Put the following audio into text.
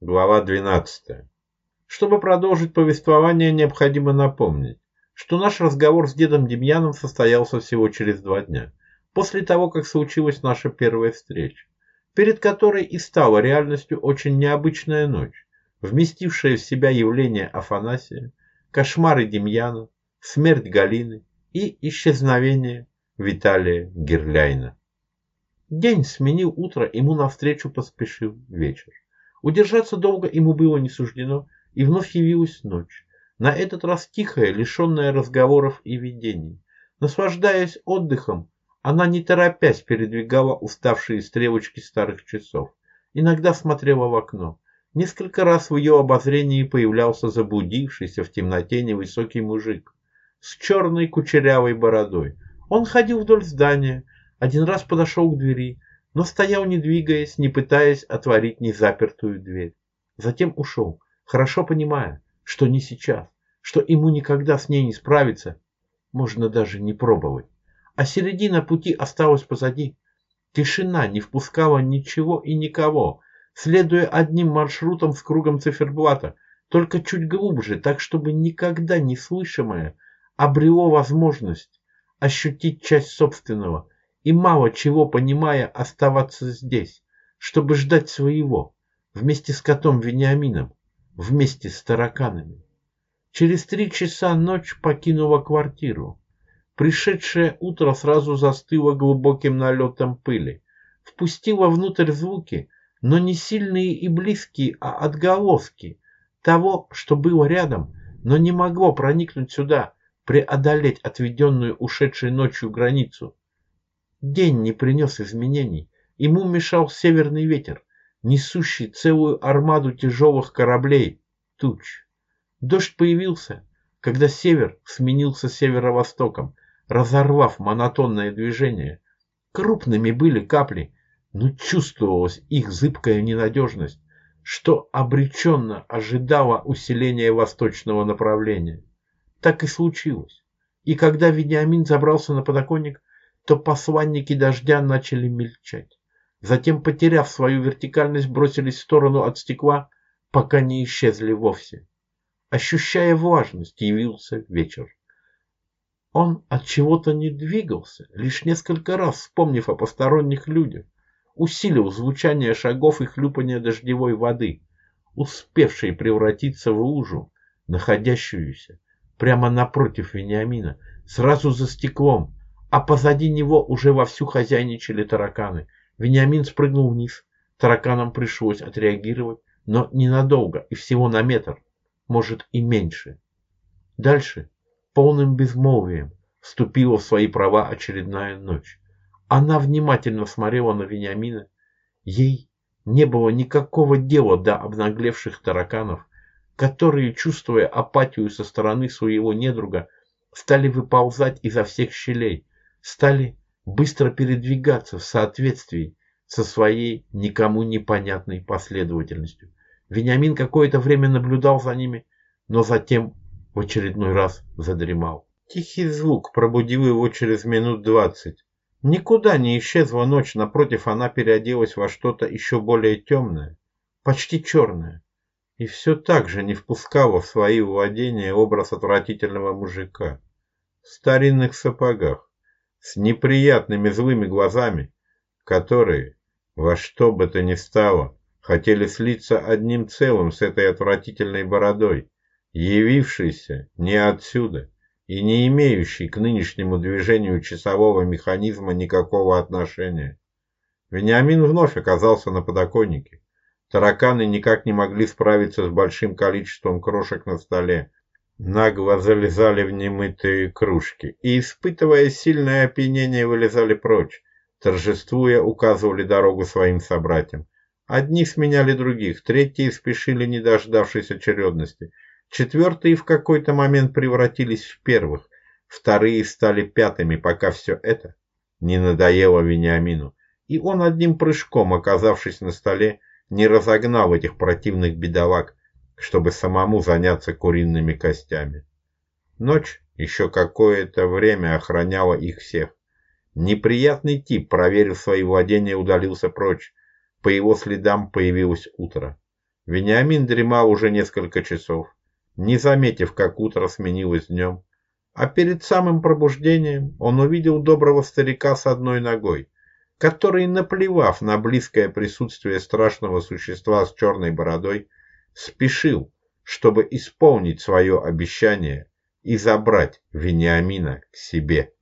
Глава 12. Чтобы продолжить повествование, необходимо напомнить, что наш разговор с дедом Демьяном состоялся всего через два дня, после того, как случилась наша первая встреча, перед которой и стала реальностью очень необычная ночь, вместившая в себя явление Афанасия, кошмары Демьяна, смерть Галины и исчезновение Виталия Герляйна. День сменил утро, ему навстречу поспешил вечер. Удержаться долго ему было не суждено, и вновь явилась ночь. На этот раз тихая, лишенная разговоров и видений. Наслаждаясь отдыхом, она не торопясь передвигала уставшие стрелочки старых часов. Иногда смотрела в окно. Несколько раз в ее обозрении появлялся заблудившийся в темноте невысокий мужик с черной кучерявой бородой. Он ходил вдоль здания, один раз подошел к двери, но стоял не двигаясь, не пытаясь отворить незапертую дверь. Затем ушел, хорошо понимая, что не сейчас, что ему никогда с ней не справиться, можно даже не пробовать. А середина пути осталась позади. Тишина не впускала ничего и никого, следуя одним маршрутом с кругом циферблата, только чуть глубже, так чтобы никогда не слышимое обрело возможность ощутить часть собственного – и мало чего понимая оставаться здесь, чтобы ждать своего, вместе с котом Вениамином, вместе с тараканами. Через три часа ночь покинула квартиру. Пришедшее утро сразу застыло глубоким налетом пыли. Впустила внутрь звуки, но не сильные и близкие, а отголоски того, что было рядом, но не могло проникнуть сюда, преодолеть отведенную ушедшей ночью границу. День не принес изменений. Ему мешал северный ветер, несущий целую армаду тяжелых кораблей, туч. Дождь появился, когда север сменился северо-востоком, разорвав монотонное движение. Крупными были капли, но чувствовалась их зыбкая ненадежность, что обреченно ожидало усиления восточного направления. Так и случилось. И когда Вениамин забрался на подоконник, то посланники дождя начали мельчать. Затем, потеряв свою вертикальность, бросились в сторону от стекла, пока не исчезли вовсе. Ощущая влажность, явился вечер. Он от чего-то не двигался, лишь несколько раз вспомнив о посторонних людях, усилил звучание шагов и хлюпания дождевой воды, успевшей превратиться в лужу, находящуюся прямо напротив Вениамина, сразу за стеклом, а позади него уже вовсю хозяйничали тараканы. Вениамин спрыгнул вниз. Тараканам пришлось отреагировать, но ненадолго и всего на метр, может и меньше. Дальше полным безмолвием вступила в свои права очередная ночь. Она внимательно смотрела на Вениамина. Ей не было никакого дела до обнаглевших тараканов, которые, чувствуя апатию со стороны своего недруга, стали выползать изо всех щелей, стали быстро передвигаться в соответствии со своей никому непонятной последовательностью. Вениамин какое-то время наблюдал за ними, но затем в очередной раз задремал. Тихий звук пробудил его через минут двадцать. Никуда не исчезла ночь, напротив, она переоделась во что-то еще более темное, почти черное, и все так же не впускала в свои владения образ отвратительного мужика в старинных сапогах с неприятными злыми глазами, которые, во что бы то ни стало, хотели слиться одним целым с этой отвратительной бородой, явившейся не отсюда и не имеющей к нынешнему движению часового механизма никакого отношения. Вениамин вновь оказался на подоконнике. Тараканы никак не могли справиться с большим количеством крошек на столе, нагло залезали в немытые кружки и, испытывая сильное опьянение, вылезали прочь, торжествуя, указывали дорогу своим собратьям. Одни сменяли других, третьи спешили, не дождавшись очередности, четвертые в какой-то момент превратились в первых, вторые стали пятыми, пока все это не надоело Вениамину, и он одним прыжком, оказавшись на столе, не разогнал этих противных бедолаг, чтобы самому заняться куриными костями. Ночь еще какое-то время охраняла их всех. Неприятный тип, проверив свои владения, удалился прочь. По его следам появилось утро. Вениамин дремал уже несколько часов, не заметив, как утро сменилось днем. А перед самым пробуждением он увидел доброго старика с одной ногой, который, наплевав на близкое присутствие страшного существа с черной бородой, спешил, чтобы исполнить свое обещание и забрать Вениамина к себе.